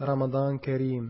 رمضان كريم.